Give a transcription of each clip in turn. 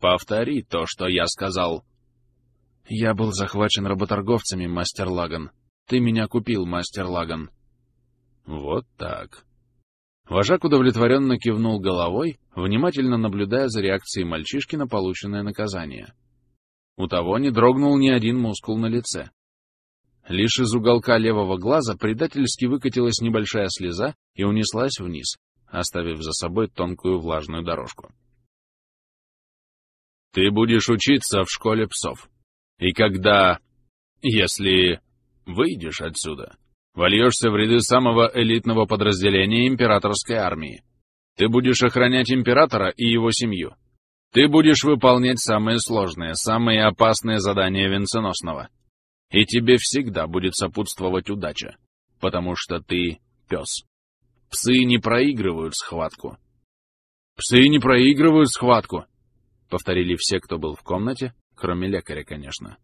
Повтори то, что я сказал. Я был захвачен работорговцами, мастер Лаган. Ты меня купил, мастер Лаган. Вот так. Вожак удовлетворенно кивнул головой, внимательно наблюдая за реакцией мальчишки на полученное наказание. У того не дрогнул ни один мускул на лице. Лишь из уголка левого глаза предательски выкатилась небольшая слеза и унеслась вниз, оставив за собой тонкую влажную дорожку. «Ты будешь учиться в школе псов. И когда... если... выйдешь отсюда, Вольешься в ряды самого элитного подразделения императорской армии. Ты будешь охранять императора и его семью. Ты будешь выполнять самые сложные, самые опасные задания венценосного. И тебе всегда будет сопутствовать удача, потому что ты пес. Псы не проигрывают схватку. «Псы не проигрывают схватку!» — повторили все, кто был в комнате, кроме лекаря, конечно.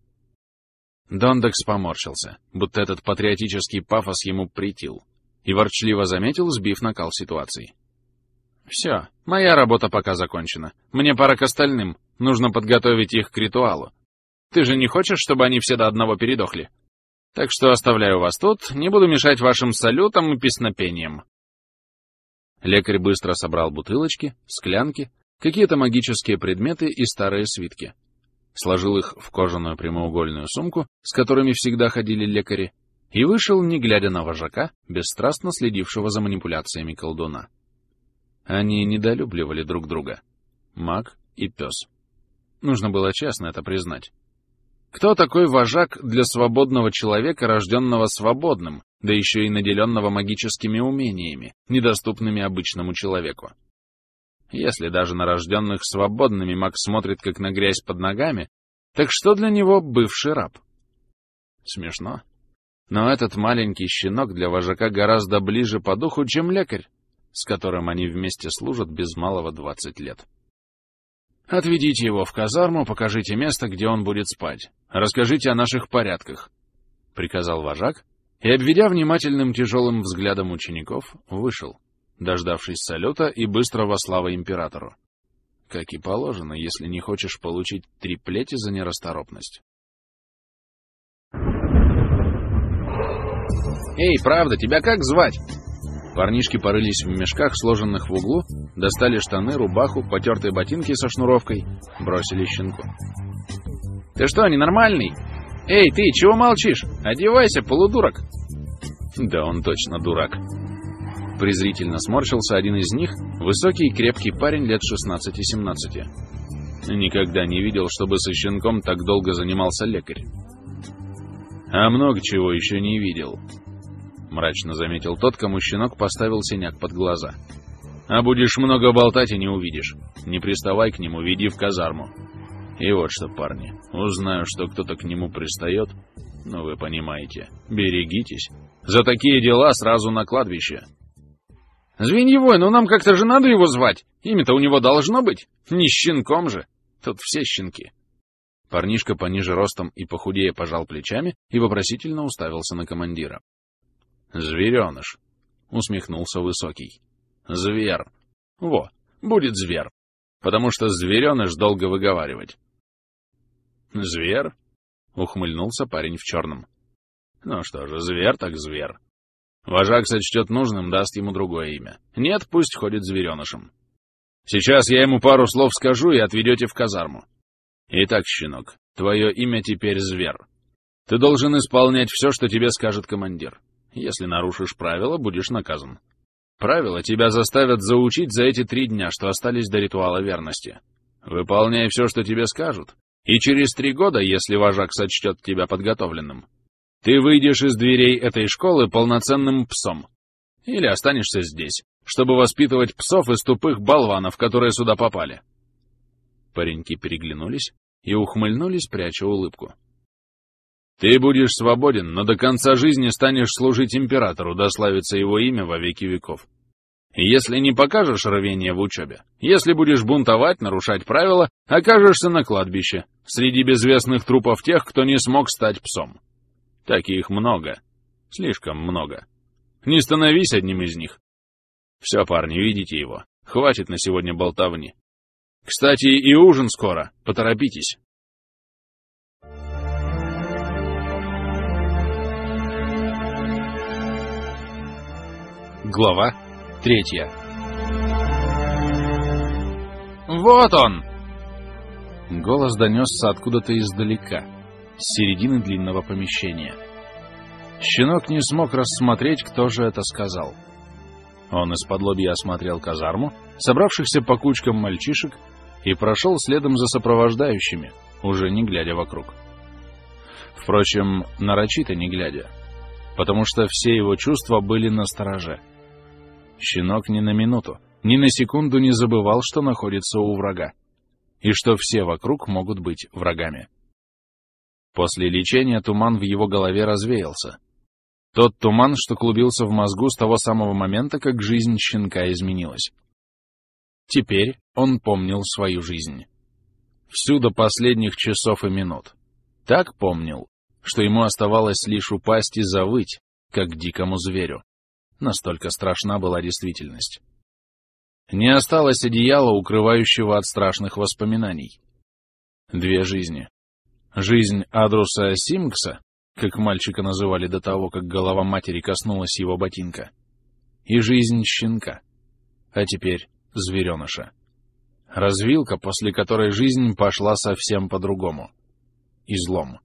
Дондекс поморщился, будто этот патриотический пафос ему притил, и ворчливо заметил, сбив накал ситуации. «Все, моя работа пока закончена. Мне пора к остальным. Нужно подготовить их к ритуалу. Ты же не хочешь, чтобы они все до одного передохли? Так что оставляю вас тут, не буду мешать вашим салютам и песнопениям». Лекарь быстро собрал бутылочки, склянки, какие-то магические предметы и старые свитки сложил их в кожаную прямоугольную сумку, с которыми всегда ходили лекари, и вышел, не глядя на вожака, бесстрастно следившего за манипуляциями колдуна. Они недолюбливали друг друга. Маг и пес. Нужно было честно это признать. Кто такой вожак для свободного человека, рожденного свободным, да еще и наделенного магическими умениями, недоступными обычному человеку? Если даже на рожденных свободными маг смотрит как на грязь под ногами, так что для него бывший раб? Смешно. Но этот маленький щенок для вожака гораздо ближе по духу, чем лекарь, с которым они вместе служат без малого двадцать лет. «Отведите его в казарму, покажите место, где он будет спать. Расскажите о наших порядках», — приказал вожак, и, обведя внимательным тяжелым взглядом учеников, вышел дождавшись салюта и быстрого славы императору. Как и положено, если не хочешь получить триплети за нерасторопность. «Эй, правда, тебя как звать?» Парнишки порылись в мешках, сложенных в углу, достали штаны, рубаху, потертые ботинки со шнуровкой, бросили щенку. «Ты что, ненормальный? Эй, ты, чего молчишь? Одевайся, полудурок!» «Да он точно дурак», Презрительно сморщился один из них, высокий и крепкий парень лет 16-17. Никогда не видел, чтобы со щенком так долго занимался лекарь. А много чего еще не видел. Мрачно заметил тот, кому щенок поставил синяк под глаза. А будешь много болтать и не увидишь. Не приставай к нему, веди в казарму. И вот что, парни, узнаю, что кто-то к нему пристает, ну вы понимаете, берегитесь. За такие дела сразу на кладбище. Звеньевой, ну нам как-то же надо его звать. Имя-то у него должно быть. Не щенком же. Тут все щенки. Парнишка пониже ростом и похудее пожал плечами и вопросительно уставился на командира. «Звереныш», — усмехнулся Высокий. «Зверь. Во, будет зверь. Потому что звереныш долго выговаривать». «Зверь?» — ухмыльнулся парень в черном. «Ну что же, зверь так зверь. Вожак сочтет нужным, даст ему другое имя. Нет, пусть ходит зверенышем. Сейчас я ему пару слов скажу и отведете в казарму. Итак, щенок, твое имя теперь Зверь. Ты должен исполнять все, что тебе скажет командир. Если нарушишь правила, будешь наказан. Правила тебя заставят заучить за эти три дня, что остались до ритуала верности. Выполняй все, что тебе скажут, и через три года, если вожак сочтет тебя подготовленным, ты выйдешь из дверей этой школы полноценным псом. Или останешься здесь, чтобы воспитывать псов из тупых болванов, которые сюда попали. Пареньки переглянулись и ухмыльнулись, пряча улыбку. Ты будешь свободен, но до конца жизни станешь служить императору, дославится его имя во веки веков. Если не покажешь рвение в учебе, если будешь бунтовать, нарушать правила, окажешься на кладбище, среди безвестных трупов тех, кто не смог стать псом. Таких много. Слишком много. Не становись одним из них. Все, парни, видите его. Хватит на сегодня болтовни. Кстати, и ужин скоро. Поторопитесь. Глава третья. «Вот он!» Голос донесся откуда-то издалека, с середины длинного помещения. Щенок не смог рассмотреть, кто же это сказал. Он из-под лобья осмотрел казарму, собравшихся по кучкам мальчишек, и прошел следом за сопровождающими, уже не глядя вокруг. Впрочем, нарочито не глядя, потому что все его чувства были на стороже. Щенок ни на минуту, ни на секунду не забывал, что находится у врага, и что все вокруг могут быть врагами. После лечения туман в его голове развеялся. Тот туман, что клубился в мозгу с того самого момента, как жизнь щенка изменилась. Теперь он помнил свою жизнь. Всю до последних часов и минут. Так помнил, что ему оставалось лишь упасть и завыть, как дикому зверю. Настолько страшна была действительность. Не осталось одеяла, укрывающего от страшных воспоминаний. Две жизни. Жизнь Адруса Симкса, как мальчика называли до того, как голова матери коснулась его ботинка, и жизнь щенка, а теперь звереныша. Развилка, после которой жизнь пошла совсем по-другому. Излом.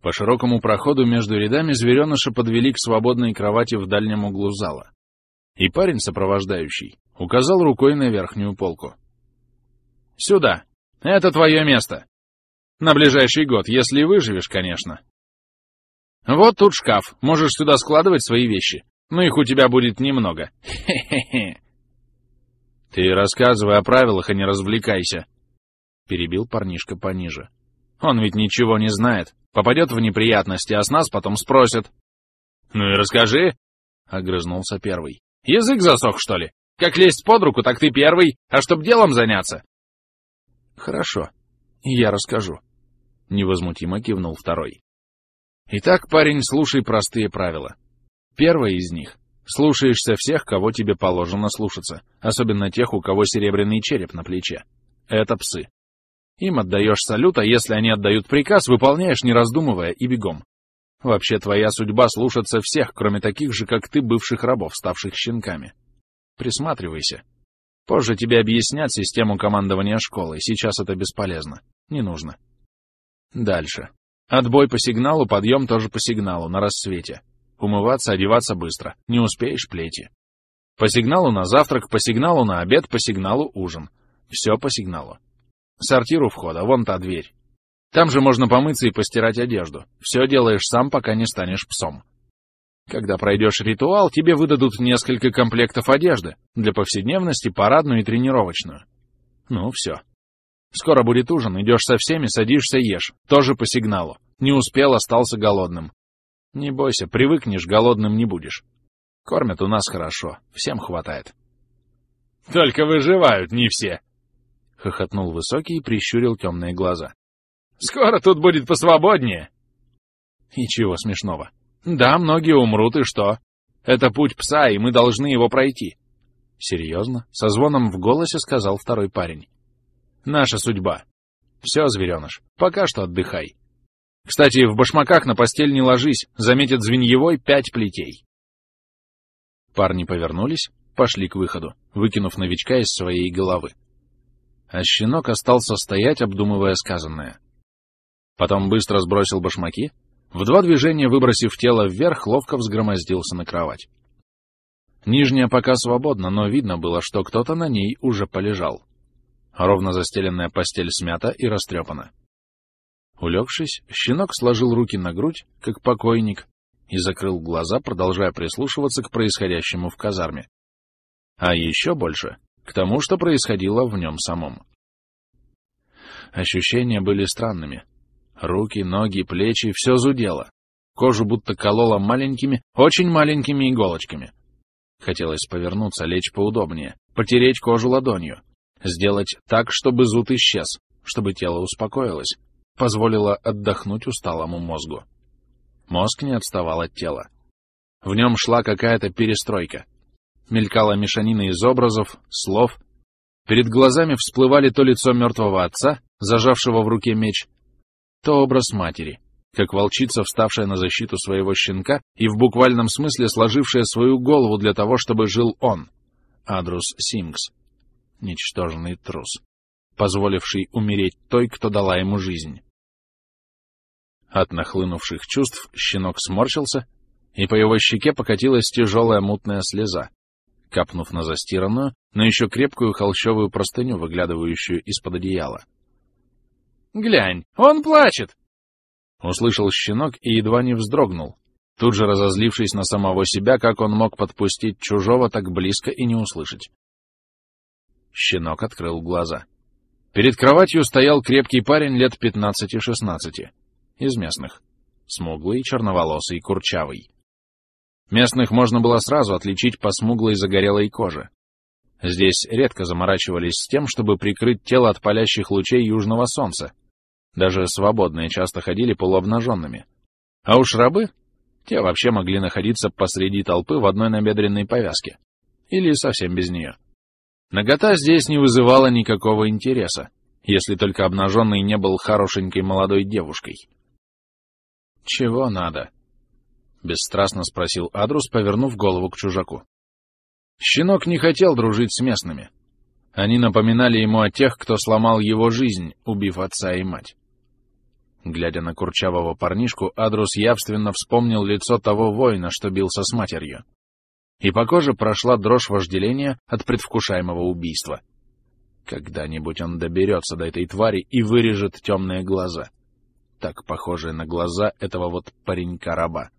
По широкому проходу между рядами звереныша подвели к свободной кровати в дальнем углу зала. И парень, сопровождающий, указал рукой на верхнюю полку. «Сюда! Это твое место! На ближайший год, если выживешь, конечно. Вот тут шкаф, можешь сюда складывать свои вещи. Но их у тебя будет немного. Хе-хе-хе!» «Ты рассказывай о правилах, а не развлекайся», — перебил парнишка пониже. «Он ведь ничего не знает. Попадет в неприятности, а с нас потом спросят». «Ну и расскажи», — огрызнулся первый. «Язык засох, что ли? Как лезть под руку, так ты первый, а чтоб делом заняться?» «Хорошо, я расскажу», — невозмутимо кивнул второй. «Итак, парень, слушай простые правила. Первое из них Слушаешься всех, кого тебе положено слушаться, особенно тех, у кого серебряный череп на плече. Это псы. Им отдаешь салют, а если они отдают приказ, выполняешь, не раздумывая, и бегом. Вообще, твоя судьба слушаться всех, кроме таких же, как ты, бывших рабов, ставших щенками. Присматривайся. Позже тебе объяснят систему командования школы, сейчас это бесполезно. Не нужно. Дальше. Отбой по сигналу, подъем тоже по сигналу, на рассвете. Умываться, одеваться быстро. Не успеешь плети. По сигналу на завтрак, по сигналу на обед, по сигналу ужин. Все по сигналу. Сортир у входа, вон та дверь. Там же можно помыться и постирать одежду. Все делаешь сам, пока не станешь псом. Когда пройдешь ритуал, тебе выдадут несколько комплектов одежды. Для повседневности, парадную и тренировочную. Ну, все. Скоро будет ужин, идешь со всеми, садишься, ешь. Тоже по сигналу. Не успел, остался голодным. Не бойся, привыкнешь, голодным не будешь. Кормят у нас хорошо, всем хватает. — Только выживают не все! — хохотнул Высокий и прищурил темные глаза. — Скоро тут будет посвободнее! — И чего смешного? Да, многие умрут, и что? Это путь пса, и мы должны его пройти. — Серьезно? — со звоном в голосе сказал второй парень. — Наша судьба. Все, звереныш, пока что отдыхай. Кстати, в башмаках на постель не ложись, заметят звеньевой пять плетей. Парни повернулись, пошли к выходу, выкинув новичка из своей головы. А щенок остался стоять, обдумывая сказанное. Потом быстро сбросил башмаки, в два движения выбросив тело вверх, ловко взгромоздился на кровать. Нижняя пока свободна, но видно было, что кто-то на ней уже полежал. Ровно застеленная постель смята и растрепана. Улегшись, щенок сложил руки на грудь, как покойник, и закрыл глаза, продолжая прислушиваться к происходящему в казарме. А еще больше — к тому, что происходило в нем самом. Ощущения были странными. Руки, ноги, плечи — все зудело. Кожу будто кололо маленькими, очень маленькими иголочками. Хотелось повернуться, лечь поудобнее, потереть кожу ладонью, сделать так, чтобы зуд исчез, чтобы тело успокоилось, позволила отдохнуть усталому мозгу. Мозг не отставал от тела. В нем шла какая-то перестройка. Мелькала мешанина из образов, слов, перед глазами всплывали то лицо мертвого отца, зажавшего в руке меч, то образ матери, как волчица, вставшая на защиту своего щенка и в буквальном смысле сложившая свою голову для того, чтобы жил он, Адрус Сингс, ничтожный трус, позволивший умереть той, кто дала ему жизнь. От нахлынувших чувств щенок сморщился, и по его щеке покатилась тяжелая мутная слеза, капнув на застиранную, но еще крепкую холщовую простыню, выглядывающую из-под одеяла. «Глянь, он плачет!» Услышал щенок и едва не вздрогнул, тут же разозлившись на самого себя, как он мог подпустить чужого так близко и не услышать. Щенок открыл глаза. Перед кроватью стоял крепкий парень лет пятнадцати-шестнадцати, из местных, смуглый, черноволосый, курчавый. Местных можно было сразу отличить по смуглой загорелой коже. Здесь редко заморачивались с тем, чтобы прикрыть тело от палящих лучей южного солнца. Даже свободные часто ходили полуобнаженными. А уж рабы, те вообще могли находиться посреди толпы в одной набедренной повязке. Или совсем без нее. Нагота здесь не вызывала никакого интереса, если только обнаженный не был хорошенькой молодой девушкой. «Чего надо?» — бесстрастно спросил Адрус, повернув голову к чужаку. Щенок не хотел дружить с местными. Они напоминали ему о тех, кто сломал его жизнь, убив отца и мать. Глядя на курчавого парнишку, Адрус явственно вспомнил лицо того воина, что бился с матерью. И по коже прошла дрожь вожделения от предвкушаемого убийства. Когда-нибудь он доберется до этой твари и вырежет темные глаза, так похожие на глаза этого вот паренька-раба.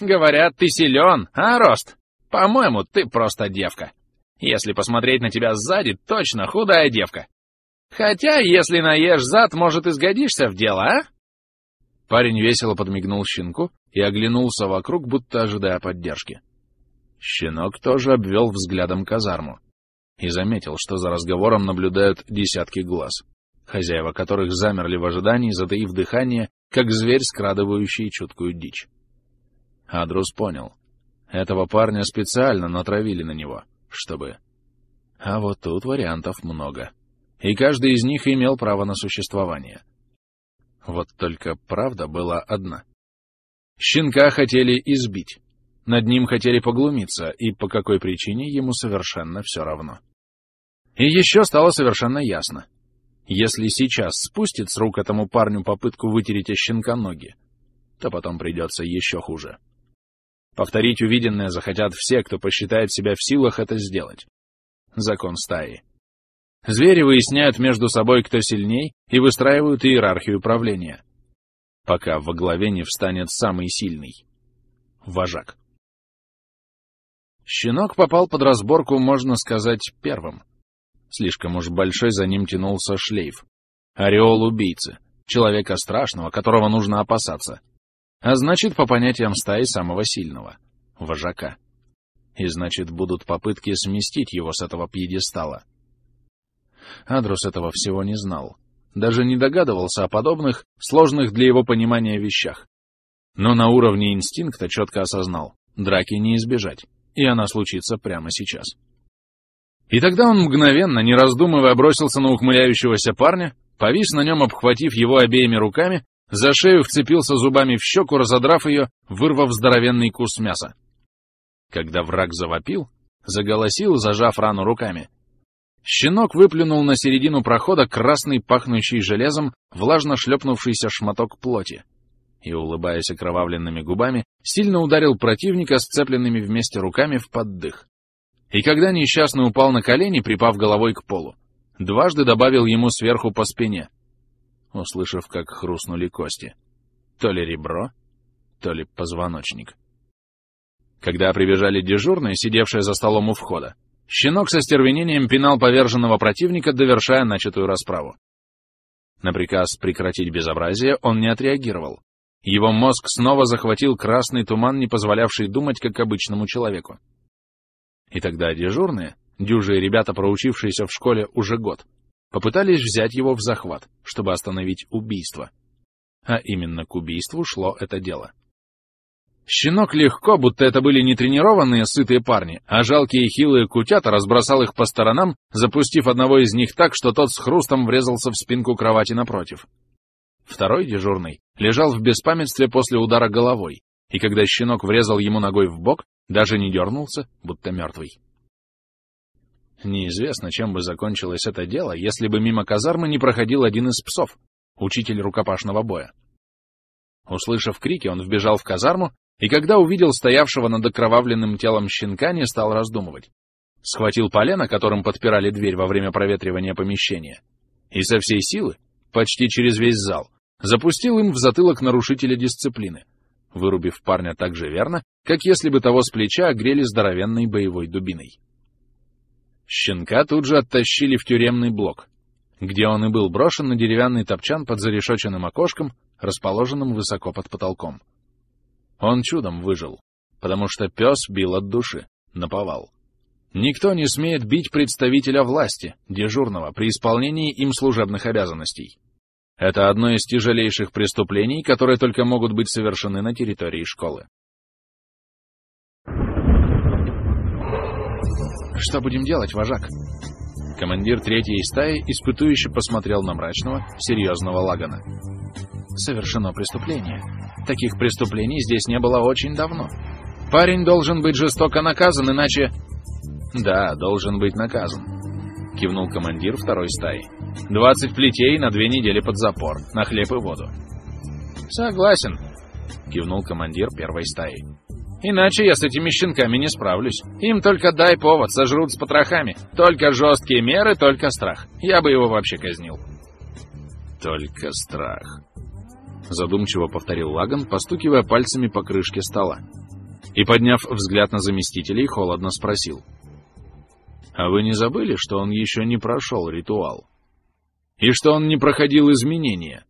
«Говорят, ты силен, а, Рост? По-моему, ты просто девка. Если посмотреть на тебя сзади, точно худая девка. Хотя, если наешь зад, может, и сгодишься в дело, а?» Парень весело подмигнул щенку и оглянулся вокруг, будто ожидая поддержки. Щенок тоже обвел взглядом казарму и заметил, что за разговором наблюдают десятки глаз, хозяева которых замерли в ожидании, затаив дыхание, как зверь, скрадывающий чуткую дичь. Адрус понял. Этого парня специально натравили на него, чтобы... А вот тут вариантов много и каждый из них имел право на существование. Вот только правда была одна. Щенка хотели избить, над ним хотели поглумиться, и по какой причине ему совершенно все равно. И еще стало совершенно ясно. Если сейчас спустит с рук этому парню попытку вытереть о щенка ноги, то потом придется еще хуже. Повторить увиденное захотят все, кто посчитает себя в силах это сделать. Закон стаи. Звери выясняют между собой, кто сильней, и выстраивают иерархию правления. Пока во главе не встанет самый сильный — вожак. Щенок попал под разборку, можно сказать, первым. Слишком уж большой за ним тянулся шлейф. Ореол убийцы, человека страшного, которого нужно опасаться. А значит, по понятиям стаи самого сильного — вожака. И значит, будут попытки сместить его с этого пьедестала. Адрус этого всего не знал. Даже не догадывался о подобных, сложных для его понимания вещах. Но на уровне инстинкта четко осознал — драки не избежать, и она случится прямо сейчас. И тогда он мгновенно, не раздумывая, бросился на ухмыляющегося парня, повис на нем, обхватив его обеими руками, за шею вцепился зубами в щеку, разодрав ее, вырвав здоровенный кус мяса. Когда враг завопил, заголосил, зажав рану руками, Щенок выплюнул на середину прохода красный, пахнущий железом, влажно шлепнувшийся шматок плоти и, улыбаясь окровавленными губами, сильно ударил противника сцепленными вместе руками в поддых. И когда несчастный упал на колени, припав головой к полу, дважды добавил ему сверху по спине, услышав, как хрустнули кости. То ли ребро, то ли позвоночник. Когда прибежали дежурные, сидевшие за столом у входа, Щенок со стервенением пинал поверженного противника, довершая начатую расправу. На приказ прекратить безобразие он не отреагировал. Его мозг снова захватил красный туман, не позволявший думать, как обычному человеку. И тогда дежурные, дюжие ребята, проучившиеся в школе уже год, попытались взять его в захват, чтобы остановить убийство. А именно к убийству шло это дело. Щенок легко, будто это были не тренированные сытые парни, а жалкие хилые кутята разбросал их по сторонам, запустив одного из них так, что тот с хрустом врезался в спинку кровати напротив. Второй дежурный лежал в беспамятстве после удара головой, и когда щенок врезал ему ногой в бок, даже не дернулся, будто мертвый. Неизвестно, чем бы закончилось это дело, если бы мимо казармы не проходил один из псов, учитель рукопашного боя. Услышав крики, он вбежал в казарму и когда увидел стоявшего над окровавленным телом щенка, не стал раздумывать. Схватил полено, которым подпирали дверь во время проветривания помещения, и со всей силы, почти через весь зал, запустил им в затылок нарушителя дисциплины, вырубив парня так же верно, как если бы того с плеча огрели здоровенной боевой дубиной. Щенка тут же оттащили в тюремный блок, где он и был брошен на деревянный топчан под зарешоченным окошком, расположенным высоко под потолком. Он чудом выжил, потому что пес бил от души, наповал. Никто не смеет бить представителя власти, дежурного, при исполнении им служебных обязанностей. Это одно из тяжелейших преступлений, которые только могут быть совершены на территории школы. «Что будем делать, вожак?» Командир третьей стаи испытующе посмотрел на мрачного, серьезного Лагана. «Совершено преступление. Таких преступлений здесь не было очень давно. Парень должен быть жестоко наказан, иначе... Да, должен быть наказан. Кивнул командир второй стаи. Двадцать плетей на две недели под запор, на хлеб и воду. Согласен, кивнул командир первой стаи. Иначе я с этими щенками не справлюсь. Им только дай повод, сожрут с потрохами. Только жесткие меры, только страх. Я бы его вообще казнил. Только страх. Задумчиво повторил Лаган, постукивая пальцами по крышке стола. И, подняв взгляд на заместителей, холодно спросил. «А вы не забыли, что он еще не прошел ритуал? И что он не проходил изменения?»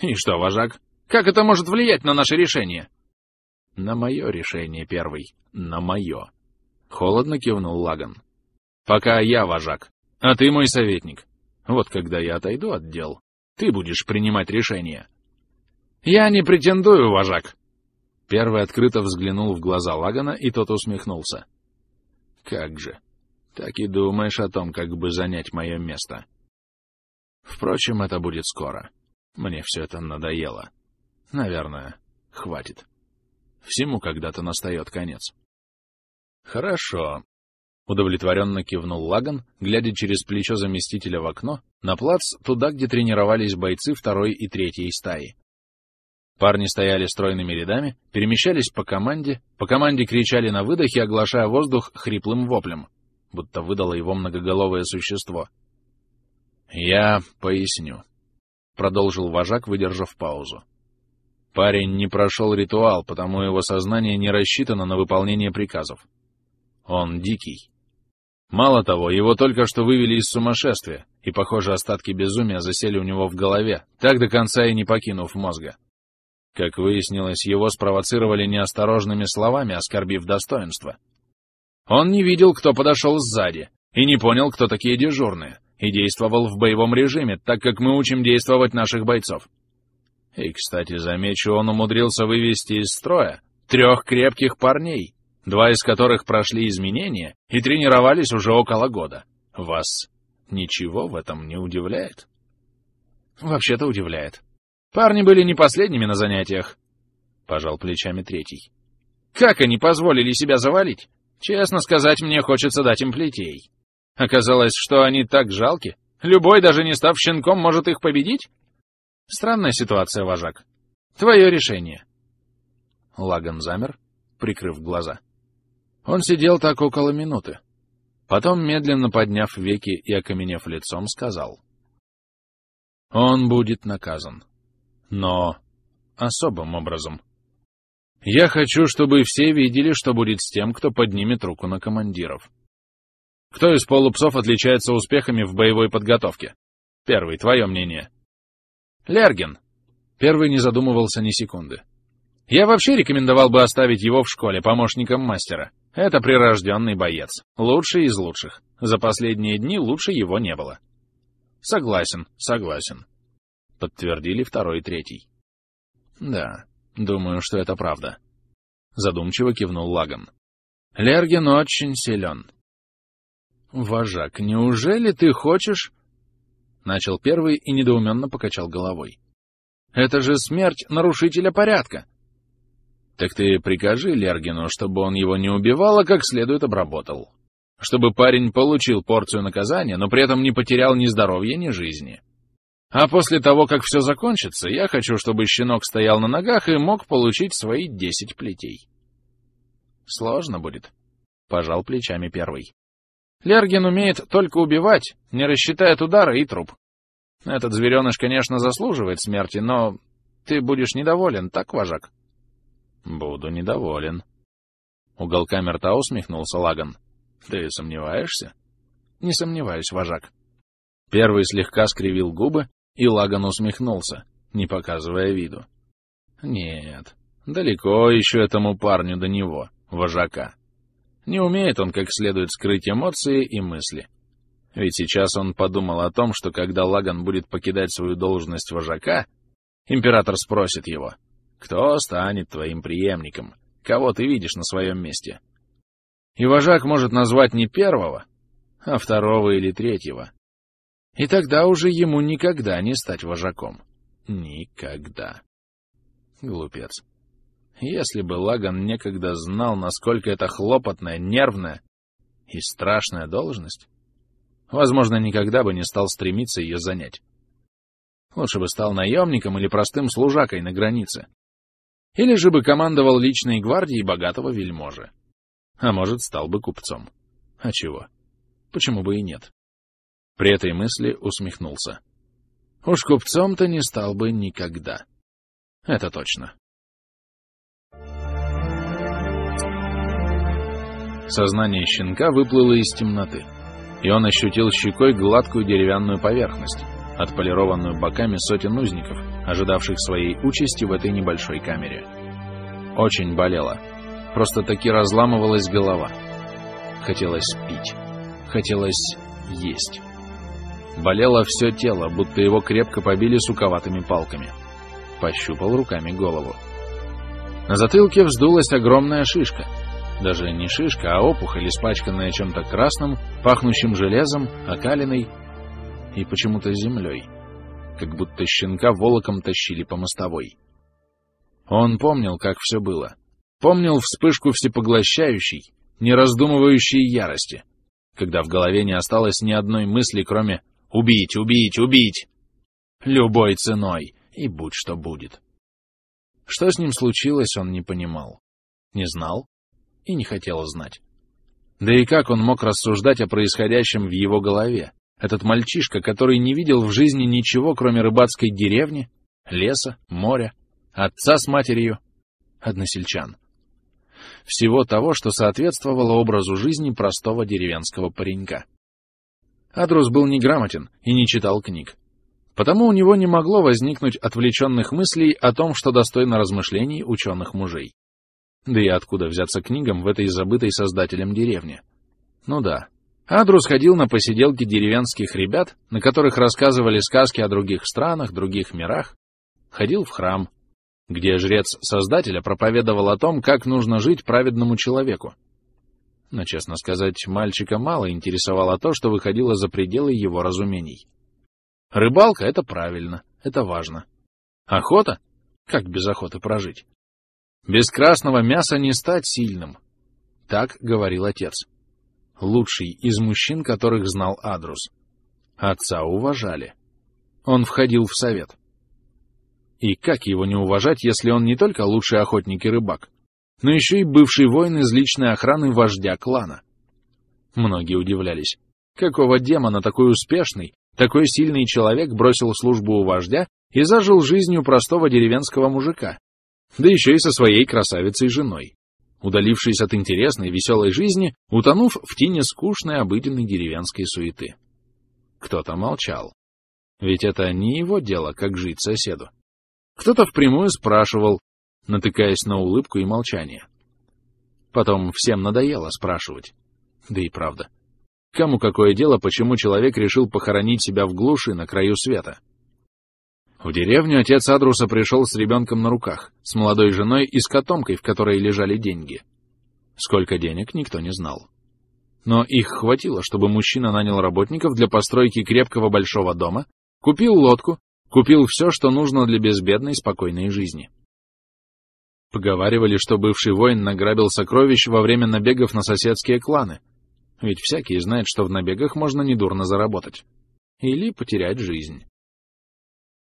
«И что, вожак, как это может влиять на наше решение?» «На мое решение, первый. На мое». Холодно кивнул Лаган. «Пока я вожак, а ты мой советник. Вот когда я отойду от дел, ты будешь принимать решение. «Я не претендую, вожак!» Первый открыто взглянул в глаза Лагана, и тот усмехнулся. «Как же! Так и думаешь о том, как бы занять мое место. Впрочем, это будет скоро. Мне все это надоело. Наверное, хватит. Всему когда-то настает конец». «Хорошо», — удовлетворенно кивнул Лаган, глядя через плечо заместителя в окно, на плац, туда, где тренировались бойцы второй и третьей стаи. Парни стояли стройными рядами, перемещались по команде, по команде кричали на выдохе, оглашая воздух хриплым воплем, будто выдало его многоголовое существо. «Я поясню», — продолжил вожак, выдержав паузу. Парень не прошел ритуал, потому его сознание не рассчитано на выполнение приказов. Он дикий. Мало того, его только что вывели из сумасшествия, и, похоже, остатки безумия засели у него в голове, так до конца и не покинув мозга. Как выяснилось, его спровоцировали неосторожными словами, оскорбив достоинство. Он не видел, кто подошел сзади, и не понял, кто такие дежурные, и действовал в боевом режиме, так как мы учим действовать наших бойцов. И, кстати, замечу, он умудрился вывести из строя трех крепких парней, два из которых прошли изменения и тренировались уже около года. Вас ничего в этом не удивляет? Вообще-то удивляет, Парни были не последними на занятиях. Пожал плечами третий. Как они позволили себя завалить? Честно сказать, мне хочется дать им плетей. Оказалось, что они так жалки. Любой, даже не став щенком, может их победить? Странная ситуация, вожак. Твое решение. Лаган замер, прикрыв глаза. Он сидел так около минуты. Потом, медленно подняв веки и окаменев лицом, сказал. Он будет наказан но особым образом. Я хочу, чтобы все видели, что будет с тем, кто поднимет руку на командиров. Кто из полупсов отличается успехами в боевой подготовке? Первый, твое мнение. Лерген. Первый не задумывался ни секунды. Я вообще рекомендовал бы оставить его в школе помощником мастера. Это прирожденный боец. Лучший из лучших. За последние дни лучше его не было. Согласен, согласен подтвердили второй и третий. Да, думаю, что это правда. — задумчиво кивнул Лаган. «Лерген очень силен». «Вожак, неужели ты хочешь...» Начал первый и недоуменно покачал головой. «Это же смерть нарушителя порядка!» «Так ты прикажи Лергину, чтобы он его не убивал, а как следует обработал. Чтобы парень получил порцию наказания, но при этом не потерял ни здоровья, ни жизни. А после того, как все закончится, я хочу, чтобы щенок стоял на ногах и мог получить свои десять плетей». «Сложно будет», — пожал плечами первый. Лерген умеет только убивать, не рассчитает удара и труп. Этот звереныш, конечно, заслуживает смерти, но ты будешь недоволен, так, вожак? Буду недоволен. Уголками рта усмехнулся Лаган. Ты сомневаешься? Не сомневаюсь, вожак. Первый слегка скривил губы, и Лаган усмехнулся, не показывая виду. Нет, далеко еще этому парню до него, вожака. Не умеет он как следует скрыть эмоции и мысли. Ведь сейчас он подумал о том, что когда Лаган будет покидать свою должность вожака, император спросит его, кто станет твоим преемником, кого ты видишь на своем месте. И вожак может назвать не первого, а второго или третьего. И тогда уже ему никогда не стать вожаком. Никогда. Глупец. Если бы Лаган некогда знал, насколько это хлопотная, нервная и страшная должность, возможно, никогда бы не стал стремиться ее занять. Лучше бы стал наемником или простым служакой на границе. Или же бы командовал личной гвардией богатого вельможи. А может, стал бы купцом. А чего? Почему бы и нет? При этой мысли усмехнулся. Уж купцом-то не стал бы никогда. Это точно. Сознание щенка выплыло из темноты, и он ощутил щекой гладкую деревянную поверхность, отполированную боками сотен узников, ожидавших своей участи в этой небольшой камере. Очень болело. Просто-таки разламывалась голова. Хотелось пить. Хотелось есть. Болело все тело, будто его крепко побили суковатыми палками. Пощупал руками голову. На затылке вздулась огромная шишка — даже не шишка, а опухоль, испачканная чем-то красным, пахнущим железом, окалиной и почему-то землей, как будто щенка волоком тащили по мостовой. Он помнил, как все было. Помнил вспышку всепоглощающей, нераздумывающей ярости, когда в голове не осталось ни одной мысли, кроме «убить, убить, убить!» Любой ценой, и будь что будет. Что с ним случилось, он не понимал. Не знал, и не хотела знать. Да и как он мог рассуждать о происходящем в его голове? Этот мальчишка, который не видел в жизни ничего, кроме рыбацкой деревни, леса, моря, отца с матерью, односельчан. Всего того, что соответствовало образу жизни простого деревенского паренька. Адрус был неграмотен и не читал книг. Потому у него не могло возникнуть отвлеченных мыслей о том, что достойно размышлений ученых мужей. Да и откуда взяться книгам в этой забытой создателем деревне? Ну да. Адрус ходил на посиделки деревенских ребят, на которых рассказывали сказки о других странах, других мирах. Ходил в храм, где жрец Создателя проповедовал о том, как нужно жить праведному человеку. Но, честно сказать, мальчика мало интересовало то, что выходило за пределы его разумений. Рыбалка — это правильно, это важно. Охота? Как без охоты прожить? Без красного мяса не стать сильным. Так говорил отец. Лучший из мужчин, которых знал Адрус. Отца уважали. Он входил в совет. И как его не уважать, если он не только лучший охотник и рыбак, но еще и бывший воин из личной охраны вождя клана? Многие удивлялись. Какого демона такой успешный, такой сильный человек бросил службу у вождя и зажил жизнью простого деревенского мужика, да еще и со своей красавицей женой, удалившись от интересной, веселой жизни, утонув в тени скучной обыденной деревенской суеты. Кто-то молчал. Ведь это не его дело, как жить соседу. Кто-то впрямую спрашивал, натыкаясь на улыбку и молчание. Потом всем надоело спрашивать. Да и правда. Кому какое дело, почему человек решил похоронить себя в глуши на краю света? В деревню отец Адруса пришел с ребенком на руках, с молодой женой и с котомкой, в которой лежали деньги. Сколько денег, никто не знал. Но их хватило, чтобы мужчина нанял работников для постройки крепкого большого дома, купил лодку, купил все, что нужно для безбедной спокойной жизни. Поговаривали, что бывший воин награбил сокровищ во время набегов на соседские кланы, ведь всякий знает, что в набегах можно недурно заработать. Или потерять жизнь.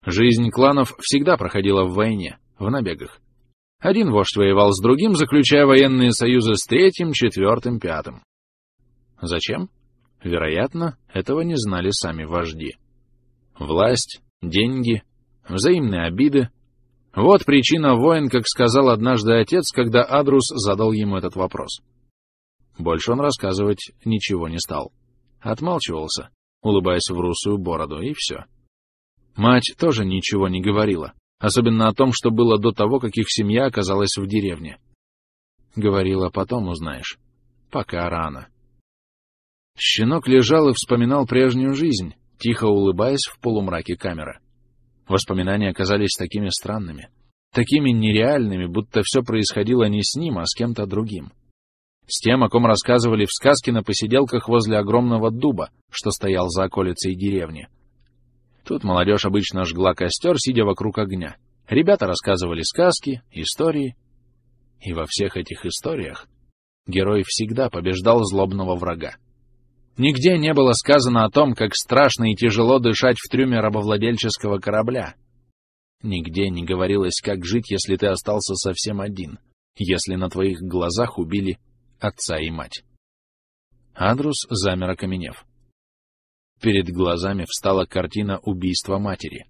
Жизнь кланов всегда проходила в войне, в набегах. Один вождь воевал с другим, заключая военные союзы с третьим, четвертым, пятым. Зачем? Вероятно, этого не знали сами вожди. Власть, деньги, взаимные обиды. Вот причина войн, как сказал однажды отец, когда Адрус задал ему этот вопрос. Больше он рассказывать ничего не стал. Отмалчивался, улыбаясь в русую бороду, и все. Мать тоже ничего не говорила, особенно о том, что было до того, как их семья оказалась в деревне. Говорила, потом узнаешь. Пока рано. Щенок лежал и вспоминал прежнюю жизнь, тихо улыбаясь в полумраке камеры. Воспоминания оказались такими странными, такими нереальными, будто все происходило не с ним, а с кем-то другим. С тем, о ком рассказывали в сказке на посиделках возле огромного дуба, что стоял за околицей деревни. Тут молодежь обычно жгла костер, сидя вокруг огня. Ребята рассказывали сказки, истории. И во всех этих историях герой всегда побеждал злобного врага. Нигде не было сказано о том, как страшно и тяжело дышать в трюме рабовладельческого корабля. Нигде не говорилось, как жить, если ты остался совсем один, если на твоих глазах убили отца и мать. Адрус замер окаменев. Перед глазами встала картина убийства матери.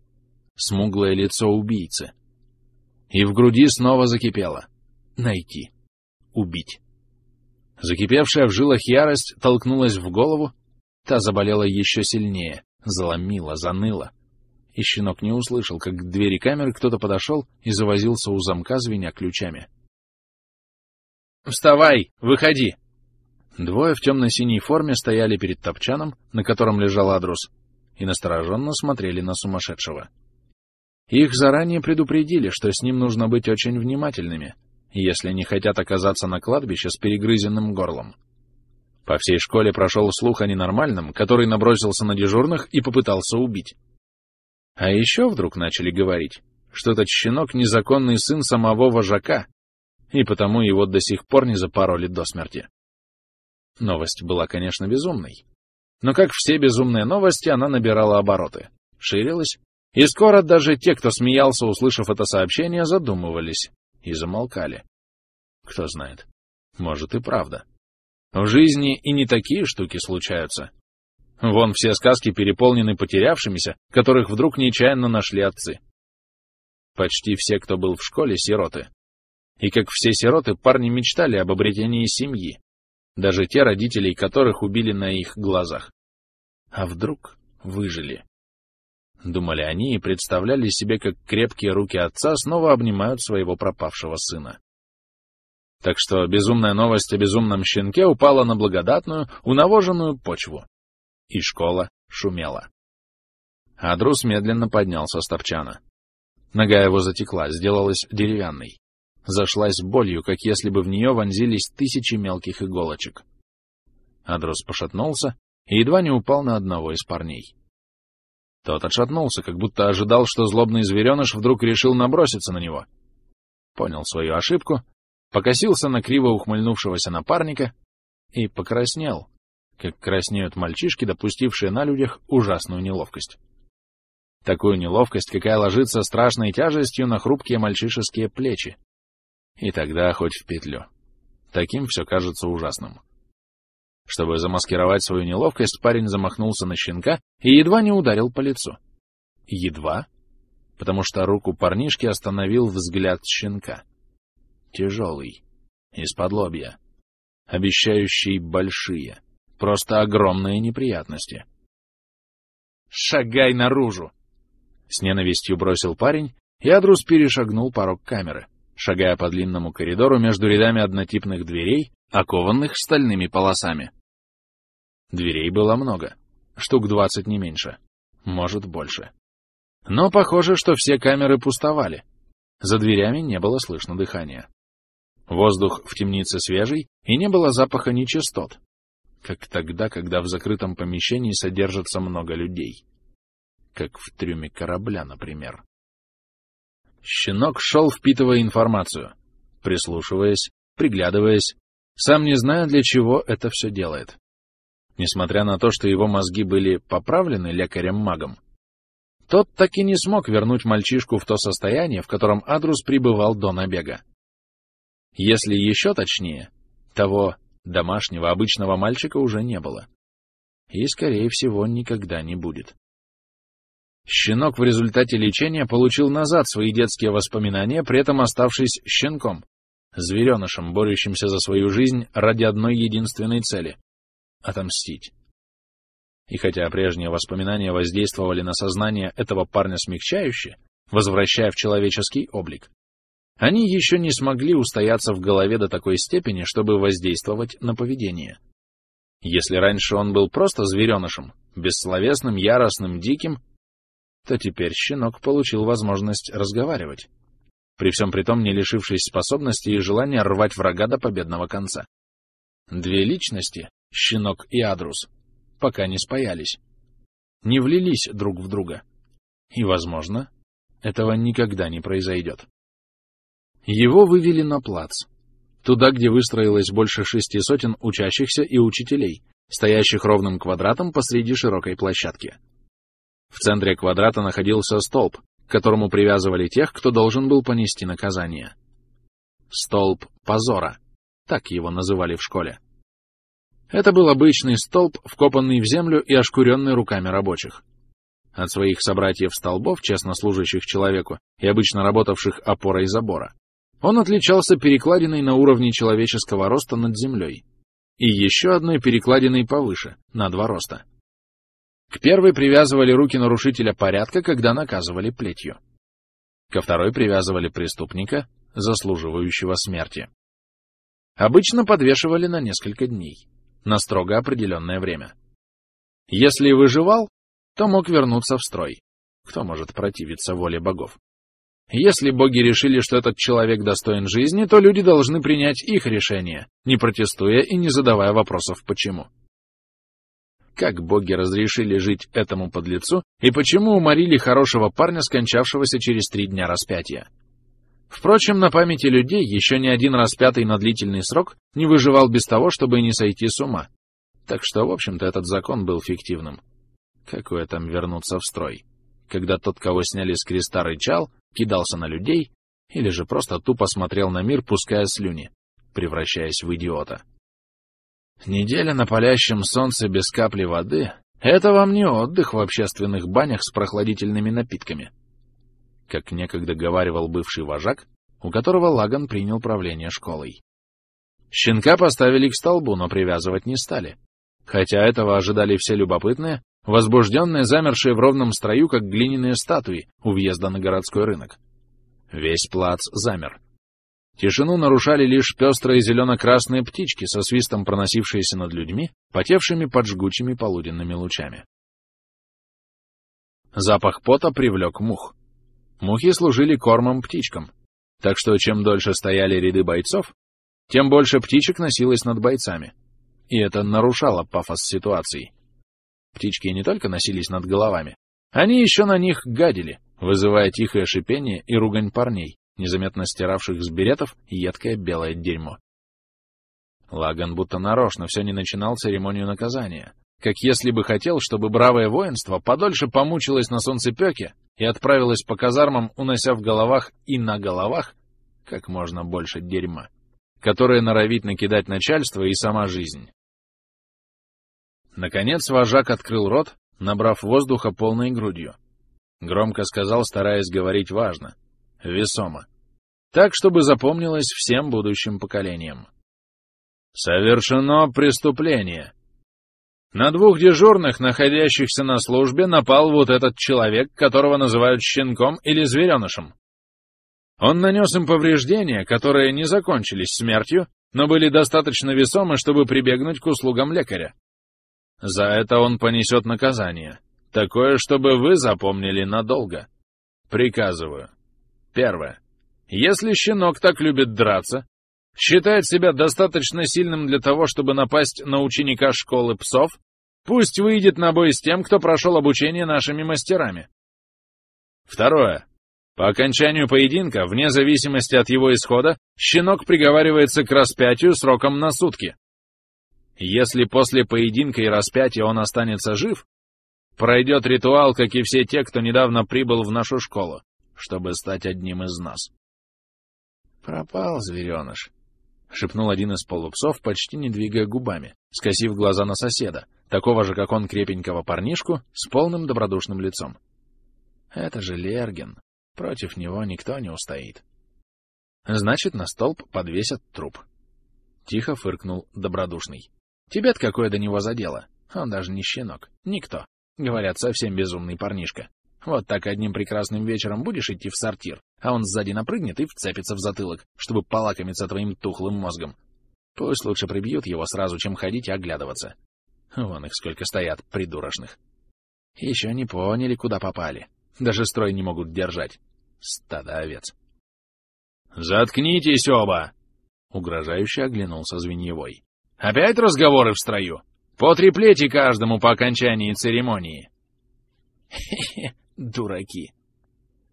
Смуглое лицо убийцы. И в груди снова закипело. Найти. Убить. Закипевшая в жилах ярость толкнулась в голову, та заболела еще сильнее, заломила, заныла. И щенок не услышал, как к двери камеры кто-то подошел и завозился у замка, звеня ключами. «Вставай! Выходи!» Двое в темно-синей форме стояли перед топчаном, на котором лежал адрус, и настороженно смотрели на сумасшедшего. Их заранее предупредили, что с ним нужно быть очень внимательными, если не хотят оказаться на кладбище с перегрызенным горлом. По всей школе прошел слух о ненормальном, который набросился на дежурных и попытался убить. А еще вдруг начали говорить, что этот щенок — незаконный сын самого вожака, и потому его до сих пор не запороли до смерти. Новость была, конечно, безумной. Но, как все безумные новости, она набирала обороты, ширилась, и скоро даже те, кто смеялся, услышав это сообщение, задумывались и замолкали. Кто знает, может и правда. В жизни и не такие штуки случаются. Вон все сказки переполнены потерявшимися, которых вдруг нечаянно нашли отцы. Почти все, кто был в школе, сироты. И как все сироты, парни мечтали об обретении семьи, даже те родителей, которых убили на их глазах. А вдруг выжили? Думали они и представляли себе, как крепкие руки отца снова обнимают своего пропавшего сына. Так что безумная новость о безумном щенке упала на благодатную, унавоженную почву. И школа шумела. Адрус медленно поднялся с топчана. Нога его затекла, сделалась деревянной зашлась болью, как если бы в нее вонзились тысячи мелких иголочек. Адрос пошатнулся и едва не упал на одного из парней. Тот отшатнулся, как будто ожидал, что злобный звереныш вдруг решил наброситься на него. Понял свою ошибку, покосился на криво ухмыльнувшегося напарника и покраснел, как краснеют мальчишки, допустившие на людях ужасную неловкость. Такую неловкость, какая ложится страшной тяжестью на хрупкие мальчишеские плечи, и тогда хоть в петлю. Таким все кажется ужасным. Чтобы замаскировать свою неловкость, парень замахнулся на щенка и едва не ударил по лицу. Едва? Потому что руку парнишки остановил взгляд щенка. Тяжелый, из-под лобья, обещающий большие, просто огромные неприятности. «Шагай наружу!» С ненавистью бросил парень, и Адрус перешагнул порог камеры шагая по длинному коридору между рядами однотипных дверей, окованных стальными полосами. Дверей было много, штук двадцать не меньше, может больше. Но похоже, что все камеры пустовали. За дверями не было слышно дыхания. Воздух в темнице свежий, и не было запаха нечистот, как тогда, когда в закрытом помещении содержится много людей. Как в трюме корабля, например. Щенок шел, впитывая информацию, прислушиваясь, приглядываясь, сам не зная, для чего это все делает. Несмотря на то, что его мозги были поправлены лекарем-магом, тот так и не смог вернуть мальчишку в то состояние, в котором Адрус пребывал до набега. Если еще точнее, того домашнего обычного мальчика уже не было. И, скорее всего, никогда не будет. Щенок в результате лечения получил назад свои детские воспоминания, при этом оставшись щенком, зверенышем, борющимся за свою жизнь ради одной единственной цели — отомстить. И хотя прежние воспоминания воздействовали на сознание этого парня смягчающе, возвращая в человеческий облик, они еще не смогли устояться в голове до такой степени, чтобы воздействовать на поведение. Если раньше он был просто зверенышем, бессловесным, яростным, диким, то теперь щенок получил возможность разговаривать, при всем при том не лишившись способности и желания рвать врага до победного конца. Две личности, щенок и адрус, пока не спаялись, не влились друг в друга. И, возможно, этого никогда не произойдет. Его вывели на плац, туда, где выстроилось больше шести сотен учащихся и учителей, стоящих ровным квадратом посреди широкой площадки. В центре квадрата находился столб, к которому привязывали тех, кто должен был понести наказание. Столб позора, так его называли в школе. Это был обычный столб, вкопанный в землю и ошкуренный руками рабочих. От своих собратьев-столбов, честно служащих человеку и обычно работавших опорой забора, он отличался перекладиной на уровне человеческого роста над землей и еще одной перекладиной повыше, на два роста. К первой привязывали руки нарушителя порядка, когда наказывали плетью. Ко второй привязывали преступника, заслуживающего смерти. Обычно подвешивали на несколько дней на строго определенное время. Если выживал, то мог вернуться в строй. Кто может противиться воле богов? Если боги решили, что этот человек достоин жизни, то люди должны принять их решение, не протестуя и не задавая вопросов «почему?». Как боги разрешили жить этому подлецу и почему уморили хорошего парня, скончавшегося через три дня распятия? Впрочем, на памяти людей еще ни один распятый на длительный срок не выживал без того, чтобы не сойти с ума. Так что, в общем-то, этот закон был фиктивным. Какое там вернуться в строй? Когда тот, кого сняли с креста, рычал, кидался на людей, или же просто тупо смотрел на мир, пуская слюни, превращаясь в идиота. Неделя на палящем солнце без капли воды — это вам не отдых в общественных банях с прохладительными напитками как некогда говаривал бывший вожак, у которого Лаган принял правление школой. Щенка поставили к столбу, но привязывать не стали. Хотя этого ожидали все любопытные, возбужденные, замершие в ровном строю, как глиняные статуи у въезда на городской рынок. Весь плац замер. Тишину нарушали лишь пестрые зелено-красные птички со свистом проносившиеся над людьми, потевшими под жгучими полуденными лучами. Запах пота привлек мух. Мухи служили кормом птичкам, так что чем дольше стояли ряды бойцов, тем больше птичек носилось над бойцами, и это нарушало пафос ситуации. Птички не только носились над головами, они еще на них гадили, вызывая тихое шипение и ругань парней, незаметно стиравших с беретов едкое белое дерьмо. Лаган будто нарочно все не начинал церемонию наказания, как если бы хотел, чтобы бравое воинство подольше помучилось на солнцепеке и отправилась по казармам, унося в головах и на головах как можно больше дерьма, которое норовит накидать начальство и сама жизнь. Наконец вожак открыл рот, набрав воздуха полной грудью. Громко сказал, стараясь говорить важно, весомо, так, чтобы запомнилось всем будущим поколениям. «Совершено преступление!» На двух дежурных, находящихся на службе, напал вот этот человек, которого называют щенком или зверенышем. Он нанес им повреждения, которые не закончились смертью, но были достаточно весомы, чтобы прибегнуть к услугам лекаря. За это он понесет наказание, такое, чтобы вы запомнили надолго. Приказываю. Первое. Если щенок так любит драться, считает себя достаточно сильным для того, чтобы напасть на ученика школы псов, пусть выйдет на бой с тем, кто прошел обучение нашими мастерами. Второе. По окончанию поединка, вне зависимости от его исхода, щенок приговаривается к распятию сроком на сутки. Если после поединка и распятия он останется жив, пройдет ритуал, как и все те, кто недавно прибыл в нашу школу, чтобы стать одним из нас. «Пропал звереныш», — шепнул один из полупсов, почти не двигая губами, скосив глаза на соседа, такого же, как он, крепенького парнишку, с полным добродушным лицом. «Это же Лерген. Против него никто не устоит». «Значит, на столб подвесят труп». Тихо фыркнул добродушный. «Тебе-то какое до него задело? Он даже не щенок. Никто. Говорят, совсем безумный парнишка. Вот так одним прекрасным вечером будешь идти в сортир, а он сзади напрыгнет и вцепится в затылок, чтобы полакомиться твоим тухлым мозгом. Пусть лучше прибьют его сразу, чем ходить и оглядываться. Вон их сколько стоят, придурочных. Еще не поняли, куда попали. Даже строй не могут держать. Стадо овец. «Заткнитесь оба!» — угрожающе оглянулся Звеньевой. «Опять разговоры в строю? По триплете каждому по окончании церемонии!» «Хе-хе, дураки!»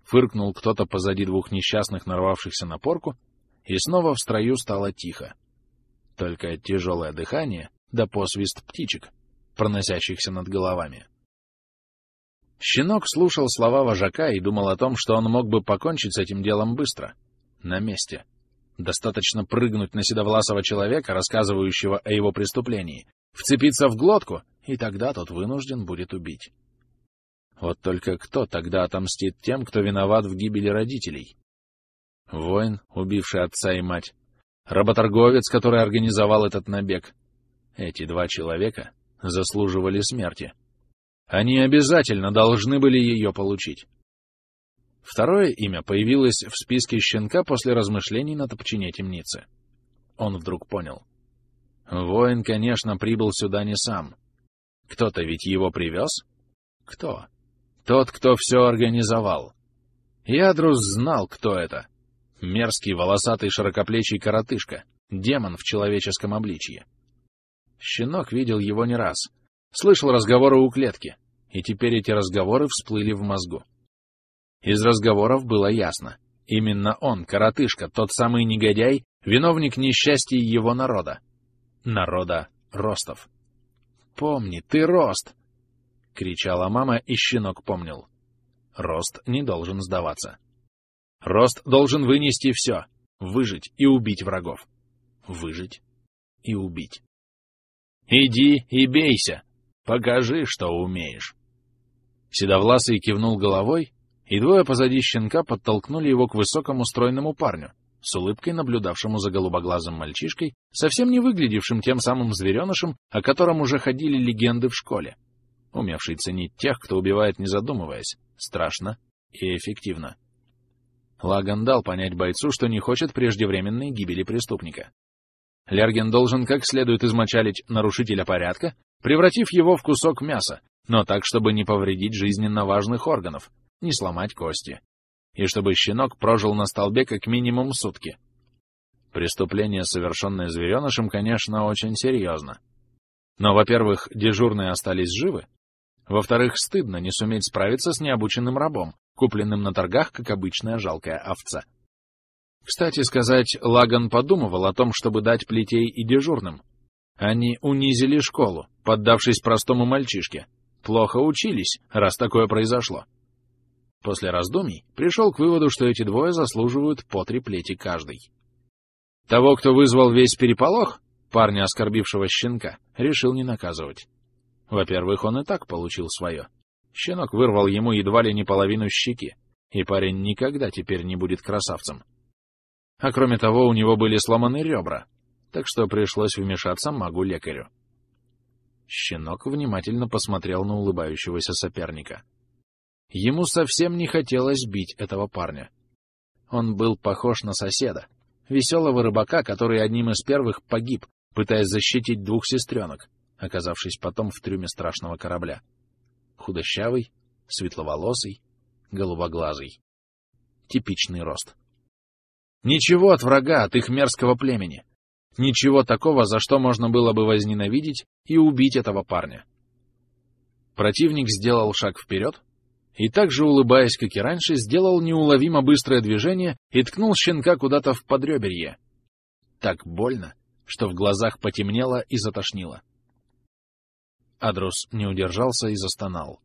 Фыркнул кто-то позади двух несчастных, нарвавшихся на порку, и снова в строю стало тихо. Только тяжелое дыхание да посвист птичек, проносящихся над головами. Щенок слушал слова вожака и думал о том, что он мог бы покончить с этим делом быстро, на месте. Достаточно прыгнуть на седовласого человека, рассказывающего о его преступлении, вцепиться в глотку, и тогда тот вынужден будет убить. Вот только кто тогда отомстит тем, кто виноват в гибели родителей? Воин, убивший отца и мать. Работорговец, который организовал этот набег. Эти два человека заслуживали смерти. Они обязательно должны были ее получить. Второе имя появилось в списке щенка после размышлений на топчине темницы. Он вдруг понял. Воин, конечно, прибыл сюда не сам. Кто-то ведь его привез? Кто? Тот, кто все организовал. Ядрус знал, кто это. Мерзкий, волосатый, широкоплечий коротышка, демон в человеческом обличье. Щенок видел его не раз, слышал разговоры у клетки, и теперь эти разговоры всплыли в мозгу. Из разговоров было ясно. Именно он, коротышка, тот самый негодяй, виновник несчастья его народа. Народа Ростов. «Помни, ты Рост!» Кричала мама, и щенок помнил. Рост не должен сдаваться. Рост должен вынести все, выжить и убить врагов. Выжить и убить. «Иди и бейся! Покажи, что умеешь!» Седовласый кивнул головой, и двое позади щенка подтолкнули его к высокому стройному парню, с улыбкой наблюдавшему за голубоглазым мальчишкой, совсем не выглядевшим тем самым зверенышем, о котором уже ходили легенды в школе умевший ценить тех, кто убивает не задумываясь, страшно и эффективно. Лаган дал понять бойцу, что не хочет преждевременной гибели преступника. Лерген должен как следует измочалить нарушителя порядка, превратив его в кусок мяса, но так, чтобы не повредить жизненно важных органов, не сломать кости, и чтобы щенок прожил на столбе как минимум сутки. Преступление, совершенное зверенышем, конечно, очень серьезно. Но, во-первых, дежурные остались живы, во-вторых, стыдно не суметь справиться с необученным рабом, купленным на торгах, как обычная жалкая овца. Кстати сказать, Лаган подумывал о том, чтобы дать плетей и дежурным. Они унизили школу, поддавшись простому мальчишке. Плохо учились, раз такое произошло. После раздумий пришел к выводу, что эти двое заслуживают по три плети каждый. Того, кто вызвал весь переполох, парня, оскорбившего щенка, решил не наказывать. Во-первых, он и так получил свое. Щенок вырвал ему едва ли не половину щеки, и парень никогда теперь не будет красавцем. А кроме того, у него были сломаны ребра, так что пришлось вмешаться магу-лекарю. Щенок внимательно посмотрел на улыбающегося соперника. Ему совсем не хотелось бить этого парня. Он был похож на соседа, веселого рыбака, который одним из первых погиб, пытаясь защитить двух сестренок, оказавшись потом в трюме страшного корабля. Худощавый, светловолосый, голубоглазый. типичный рост. Ничего от врага, от их мерзкого племени. Ничего такого, за что можно было бы возненавидеть и убить этого парня. Противник сделал шаг вперед, и также, улыбаясь, как и раньше, сделал неуловимо быстрое движение и ткнул щенка куда-то в подреберье. Так больно, что в глазах потемнело и затошнило. Адрус не удержался и застонал.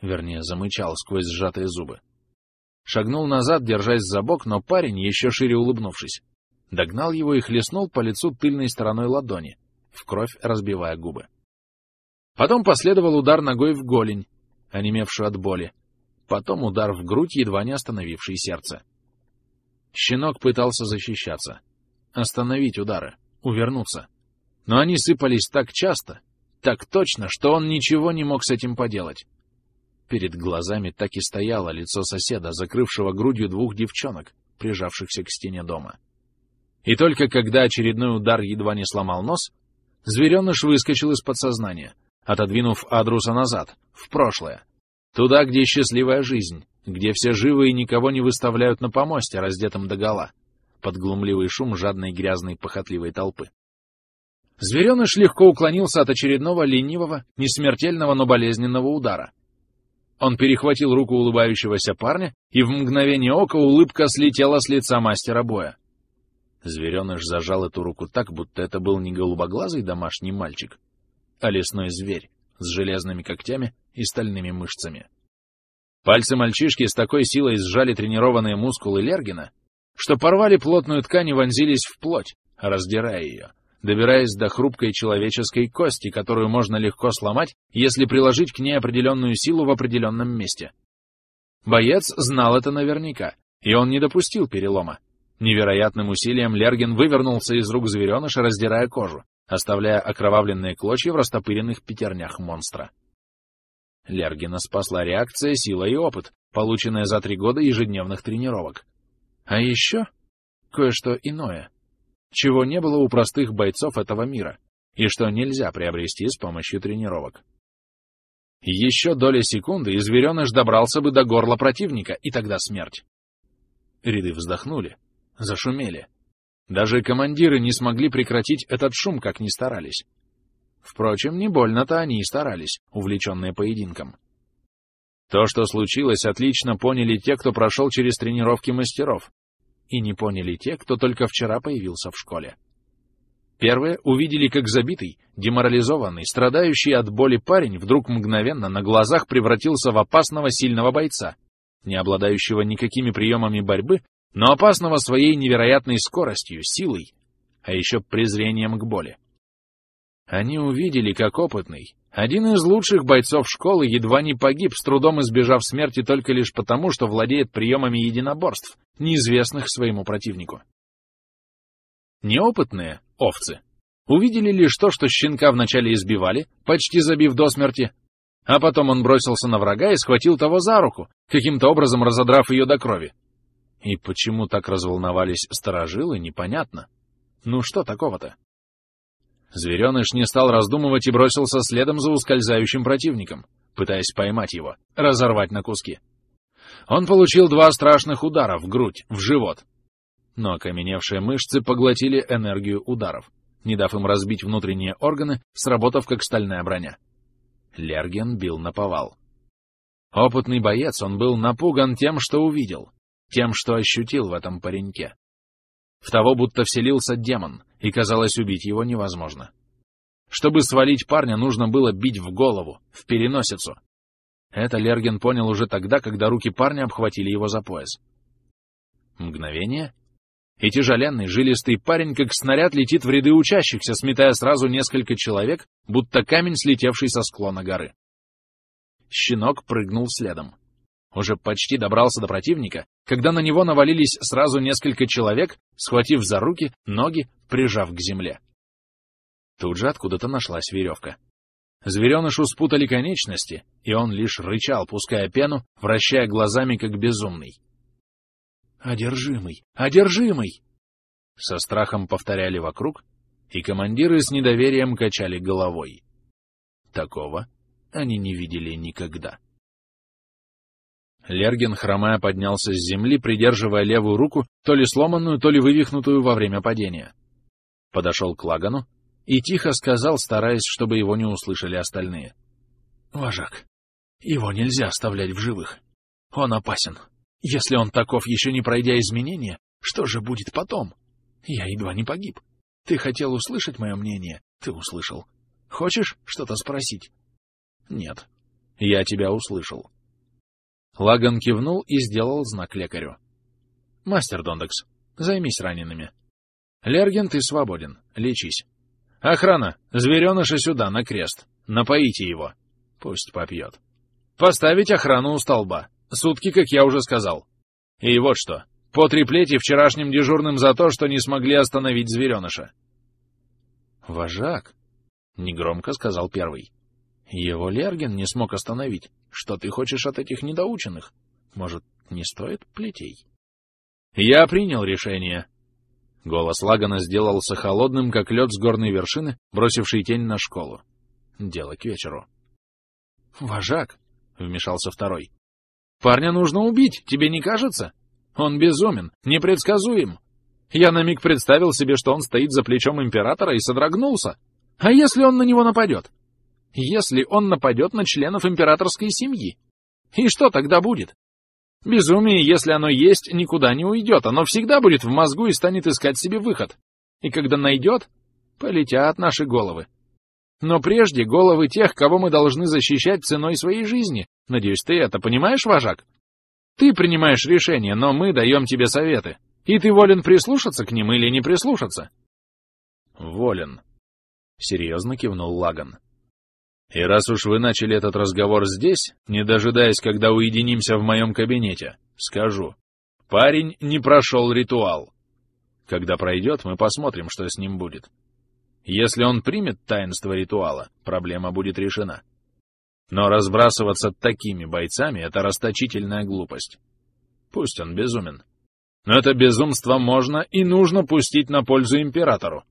Вернее, замычал сквозь сжатые зубы. Шагнул назад, держась за бок, но парень, еще шире улыбнувшись, догнал его и хлестнул по лицу тыльной стороной ладони, в кровь разбивая губы. Потом последовал удар ногой в голень, онемевшую от боли. Потом удар в грудь, едва не остановивший сердце. Щенок пытался защищаться. Остановить удары, увернуться. Но они сыпались так часто, так точно, что он ничего не мог с этим поделать. Перед глазами так и стояло лицо соседа, закрывшего грудью двух девчонок, прижавшихся к стене дома. И только когда очередной удар едва не сломал нос, звереныш выскочил из подсознания, отодвинув Адруса назад, в прошлое. Туда, где счастливая жизнь, где все живы и никого не выставляют на помосте, раздетым догола, под глумливый шум жадной грязной похотливой толпы. Звереныш легко уклонился от очередного ленивого, несмертельного, но болезненного удара. Он перехватил руку улыбающегося парня, и в мгновение ока улыбка слетела с лица мастера боя. Звереныш зажал эту руку так, будто это был не голубоглазый домашний мальчик, а лесной зверь с железными когтями и стальными мышцами. Пальцы мальчишки с такой силой сжали тренированные мускулы Лергина, что порвали плотную ткань и вонзились в плоть, раздирая ее, добираясь до хрупкой человеческой кости, которую можно легко сломать, если приложить к ней определенную силу в определенном месте. Боец знал это наверняка, и он не допустил перелома. Невероятным усилием Лерген вывернулся из рук звереныша, раздирая кожу, оставляя окровавленные клочья в растопыренных пятернях монстра. Лергина спасла реакция, сила и опыт, полученная за три года ежедневных тренировок. А еще кое-что иное, чего не было у простых бойцов этого мира, и что нельзя приобрести с помощью тренировок. Еще доля секунды, и звереныш добрался бы до горла противника, и тогда смерть. Ряды вздохнули, зашумели. Даже командиры не смогли прекратить этот шум, как ни старались. Впрочем, не больно-то они и старались, увлеченные поединком. То, что случилось, отлично поняли те, кто прошел через тренировки мастеров, и не поняли те, кто только вчера появился в школе. Первые увидели, как забитый, деморализованный, страдающий от боли парень вдруг мгновенно на глазах превратился в опасного сильного бойца, не обладающего никакими приемами борьбы, но опасного своей невероятной скоростью, силой, а еще презрением к боли. Они увидели, как опытный, один из лучших бойцов школы едва не погиб, с трудом избежав смерти только лишь потому, что владеет приемами единоборств, неизвестных своему противнику. Неопытные овцы увидели лишь то, что щенка вначале избивали, почти забив до смерти, а потом он бросился на врага и схватил того за руку, каким-то образом разодрав ее до крови. И почему так разволновались сторожилы, непонятно. Ну что такого-то? Звереныш не стал раздумывать и бросился следом за ускользающим противником, пытаясь поймать его, разорвать на куски. Он получил два страшных удара в грудь, в живот. Но окаменевшие мышцы поглотили энергию ударов, не дав им разбить внутренние органы, сработав как стальная броня. Лерген бил на повал. Опытный боец, он был напуган тем, что увидел, тем, что ощутил в этом пареньке. В того будто вселился демон, и казалось, убить его невозможно. Чтобы свалить парня, нужно было бить в голову, в переносицу. Это Лерген понял уже тогда, когда руки парня обхватили его за пояс. Мгновение, и тяжеленный, жилистый парень, как снаряд, летит в ряды учащихся, сметая сразу несколько человек, будто камень, слетевший со склона горы. Щенок прыгнул следом. Уже почти добрался до противника, когда на него навалились сразу несколько человек, схватив за руки, ноги, прижав к земле. Тут же откуда-то нашлась веревка. Зверенышу спутали конечности, и он лишь рычал, пуская пену, вращая глазами, как безумный. «Одержимый! Одержимый!» Со страхом повторяли вокруг, и командиры с недоверием качали головой. Такого они не видели никогда. Лерген, хромая, поднялся с земли, придерживая левую руку, то ли сломанную, то ли вывихнутую во время падения. Подошел к Лагану и тихо сказал, стараясь, чтобы его не услышали остальные. — Вожак, его нельзя оставлять в живых. Он опасен. Если он таков, еще не пройдя изменения, что же будет потом? Я едва не погиб. Ты хотел услышать мое мнение? Ты услышал. Хочешь что-то спросить? Нет. Я тебя услышал. Лаган кивнул и сделал знак лекарю. Мастер Дондекс, займись ранеными. Лерген, ты свободен. Лечись. Охрана, звереныша сюда, на крест. Напоите его. Пусть попьет. Поставить охрану у столба. Сутки, как я уже сказал. И вот что. По три плети вчерашним дежурным за то, что не смогли остановить звереныша. «Вожак», — негромко сказал первый. «Его Лерген не смог остановить. Что ты хочешь от этих недоученных? Может, не стоит плетей?» «Я принял решение». Голос Лагана сделался холодным, как лед с горной вершины, бросивший тень на школу. Дело к вечеру. «Вожак», — вмешался второй, — «парня нужно убить, тебе не кажется? Он безумен, непредсказуем. Я на миг представил себе, что он стоит за плечом императора и содрогнулся. А если он на него нападет? Если он нападет на членов императорской семьи? И что тогда будет? Безумие, если оно есть, никуда не уйдет. Оно всегда будет в мозгу и станет искать себе выход. И когда найдет, полетят наши головы. Но прежде головы тех, кого мы должны защищать ценой своей жизни. Надеюсь, ты это понимаешь, вожак? Ты принимаешь решение, но мы даем тебе советы. И ты волен прислушаться к ним или не прислушаться? Волен. Серьезно кивнул Лаган. И раз уж вы начали этот разговор здесь, не дожидаясь, когда уединимся в моем кабинете, скажу. Парень не прошел ритуал. Когда пройдет, мы посмотрим, что с ним будет. Если он примет таинство ритуала, проблема будет решена. Но разбрасываться такими бойцами — это расточительная глупость. Пусть он безумен. Но это безумство можно и нужно пустить на пользу императору.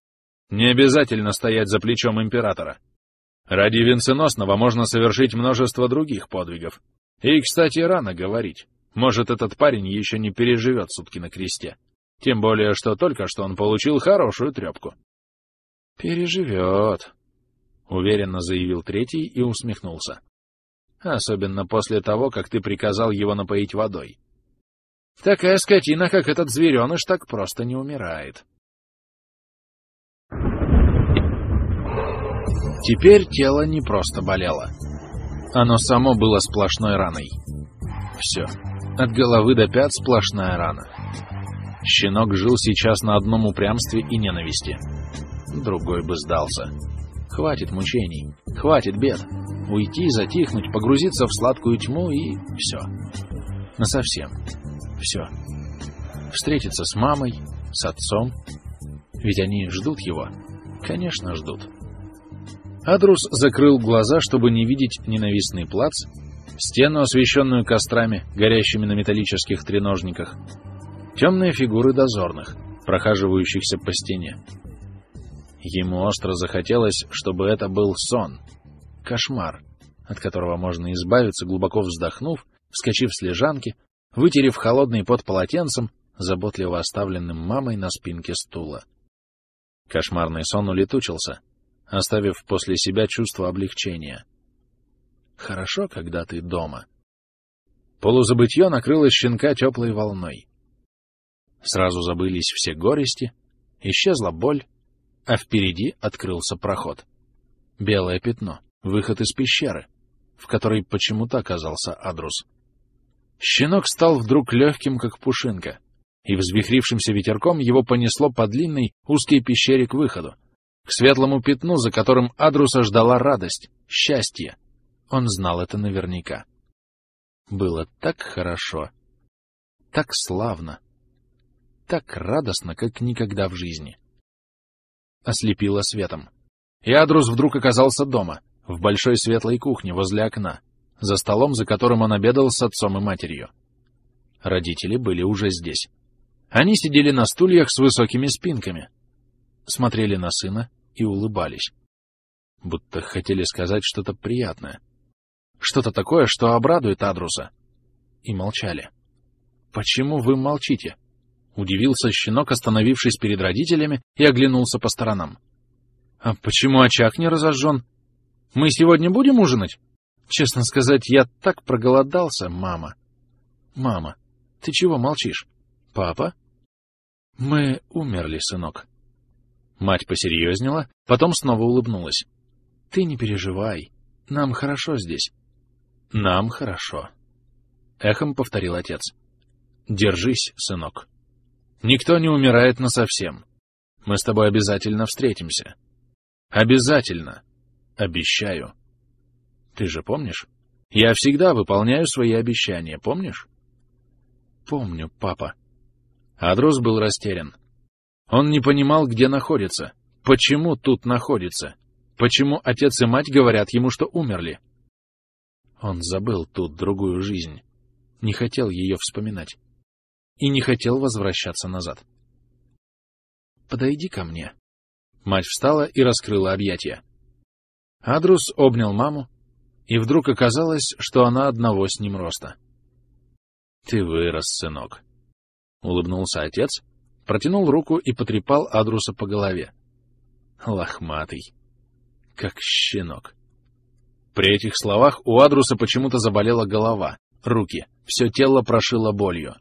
Не обязательно стоять за плечом императора. Ради венценосного можно совершить множество других подвигов. И, кстати, рано говорить. Может, этот парень еще не переживет сутки на кресте. Тем более, что только что он получил хорошую трепку. «Переживет», — уверенно заявил третий и усмехнулся. «Особенно после того, как ты приказал его напоить водой. Такая скотина, как этот звереныш, так просто не умирает». Теперь тело не просто болело. Оно само было сплошной раной. Все. От головы до пят сплошная рана. Щенок жил сейчас на одном упрямстве и ненависти. Другой бы сдался. Хватит мучений, хватит бед. Уйти, затихнуть, погрузиться в сладкую тьму и все. Насовсем. Все. Встретиться с мамой, с отцом. Ведь они ждут его. Конечно, ждут. Адрус закрыл глаза, чтобы не видеть ненавистный плац, стену, освещенную кострами, горящими на металлических треножниках, темные фигуры дозорных, прохаживающихся по стене. Ему остро захотелось, чтобы это был сон, кошмар, от которого можно избавиться, глубоко вздохнув, вскочив с лежанки, вытерев холодный пот полотенцем, заботливо оставленным мамой на спинке стула. Кошмарный сон улетучился, оставив после себя чувство облегчения. Хорошо, когда ты дома. Полузабытье накрыло щенка теплой волной. Сразу забылись все горести, исчезла боль, а впереди открылся проход. Белое пятно, выход из пещеры, в которой почему-то оказался Адрус. Щенок стал вдруг легким, как пушинка, и взвихрившимся ветерком его понесло по длинной узкой пещере к выходу, к светлому пятну, за которым Адруса ждала радость, счастье. Он знал это наверняка. Было так хорошо, так славно, так радостно, как никогда в жизни. Ослепило светом. И Адрус вдруг оказался дома, в большой светлой кухне возле окна, за столом, за которым он обедал с отцом и матерью. Родители были уже здесь. Они сидели на стульях с высокими спинками, смотрели на сына и улыбались. Будто хотели сказать что-то приятное. Что-то такое, что обрадует Адруса. и молчали. «Почему вы молчите?» — удивился щенок, остановившись перед родителями и оглянулся по сторонам. «А почему очаг не разожжен? Мы сегодня будем ужинать? Честно сказать, я так проголодался, мама. Мама, ты чего молчишь? Папа?» «Мы умерли, сынок». Мать посерьезнела, потом снова улыбнулась. «Ты не переживай. Нам хорошо здесь». «Нам хорошо», — эхом повторил отец. «Держись, сынок. Никто не умирает насовсем. Мы с тобой обязательно встретимся. Обязательно. Обещаю. Ты же помнишь? Я всегда выполняю свои обещания, помнишь?» «Помню, папа». Адрус был растерян. Он не понимал, где находится, почему тут находится, почему отец и мать говорят ему, что умерли. Он забыл тут другую жизнь, не хотел ее вспоминать и не хотел возвращаться назад. «Подойди ко мне». Мать встала и раскрыла объятия. Адрус обнял маму, и вдруг оказалось, что она одного с ним роста. «Ты вырос, сынок», — улыбнулся отец, протянул руку и потрепал Адруса по голове. Лохматый. Как щенок. При этих словах у Адруса почему-то заболела голова, руки, все тело прошило болью.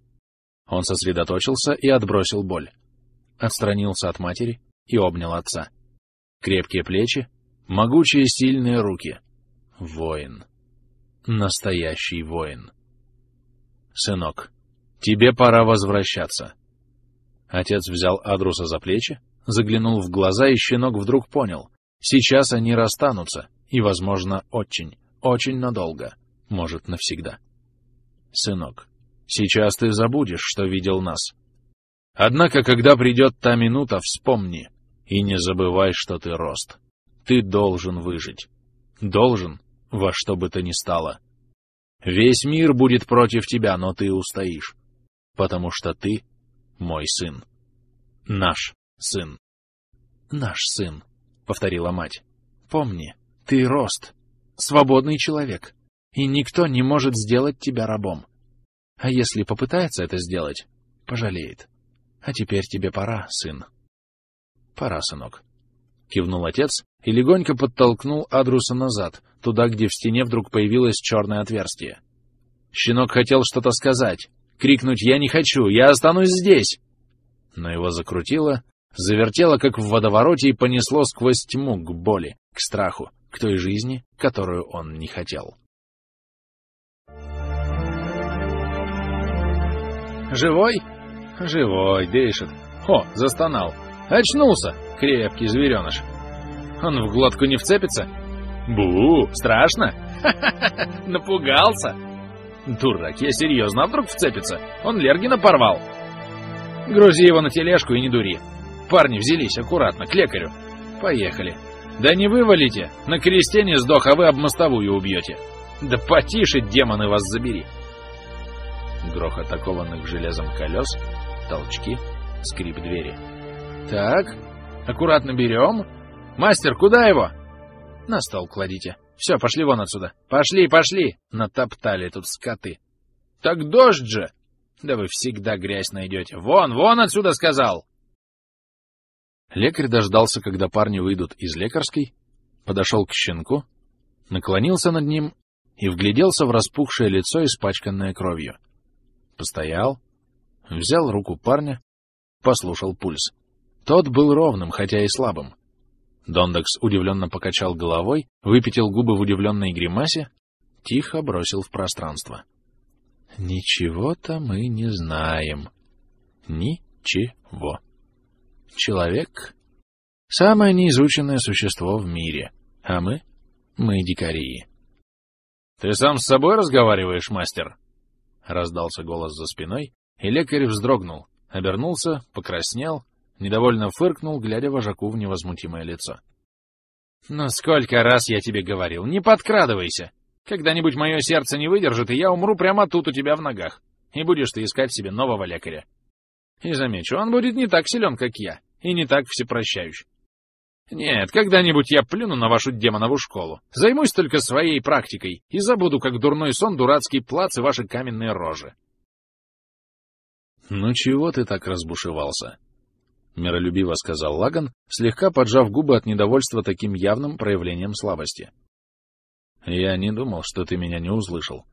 Он сосредоточился и отбросил боль. Отстранился от матери и обнял отца. Крепкие плечи, могучие сильные руки. Воин. Настоящий воин. Сынок, тебе пора возвращаться. Отец взял Адруса за плечи, заглянул в глаза, и щенок вдруг понял. Сейчас они расстанутся, и, возможно, очень, очень надолго, может, навсегда. Сынок, сейчас ты забудешь, что видел нас. Однако, когда придет та минута, вспомни и не забывай, что ты рост. Ты должен выжить. Должен, во что бы то ни стало. Весь мир будет против тебя, но ты устоишь, потому что ты мой сын. Наш сын. Наш сын, повторила мать. Помни, ты рост, свободный человек, и никто не может сделать тебя рабом. А если попытается это сделать, пожалеет. А теперь тебе пора, сын. Пора, сынок. Кивнул отец и легонько подтолкнул Адруса назад, туда, где в стене вдруг появилось черное отверстие. Щенок хотел что-то сказать, крикнуть «Я не хочу! Я останусь здесь!» Но его закрутило, завертело, как в водовороте, и понесло сквозь тьму к боли, к страху, к той жизни, которую он не хотел. «Живой?» «Живой, дышит. О, застонал. Очнулся, крепкий звереныш. Он в глотку не вцепится?» «Бу, страшно? Ха-ха-ха, напугался!» Дурак, я серьезно, а вдруг вцепится? Он Лергина порвал. Грузи его на тележку и не дури. Парни, взялись аккуратно, к лекарю. Поехали. Да не вывалите, на кресте не сдох, а вы об мостовую убьете. Да потише, демоны, вас забери. Грохот окованных железом колес, толчки, скрип двери. Так, аккуратно берем. Мастер, куда его? На стол кладите. Все, пошли вон отсюда. Пошли, пошли! Натоптали тут скоты. Так дождь же! Да вы всегда грязь найдете. Вон, вон отсюда сказал! Лекарь дождался, когда парни выйдут из лекарской, подошел к щенку, наклонился над ним и вгляделся в распухшее лицо, испачканное кровью. Постоял, взял руку парня, послушал пульс. Тот был ровным, хотя и слабым. Дондекс удивленно покачал головой, выпятил губы в удивленной гримасе, тихо бросил в пространство. «Ничего-то мы не знаем. Ничего. Человек — самое неизученное существо в мире, а мы — мы дикари». «Ты сам с собой разговариваешь, мастер?» — раздался голос за спиной, и лекарь вздрогнул, обернулся, покраснел — Недовольно фыркнул, глядя вожаку в невозмутимое лицо. «Ну сколько раз я тебе говорил, не подкрадывайся! Когда-нибудь мое сердце не выдержит, и я умру прямо тут у тебя в ногах, и будешь ты искать себе нового лекаря. И замечу, он будет не так силен, как я, и не так всепрощающий. Нет, когда-нибудь я плюну на вашу демонову школу. Займусь только своей практикой и забуду, как дурной сон, дурацкий плац и ваши каменные рожи. «Ну чего ты так разбушевался?» — миролюбиво сказал Лаган, слегка поджав губы от недовольства таким явным проявлением слабости. «Я не думал, что ты меня не услышал.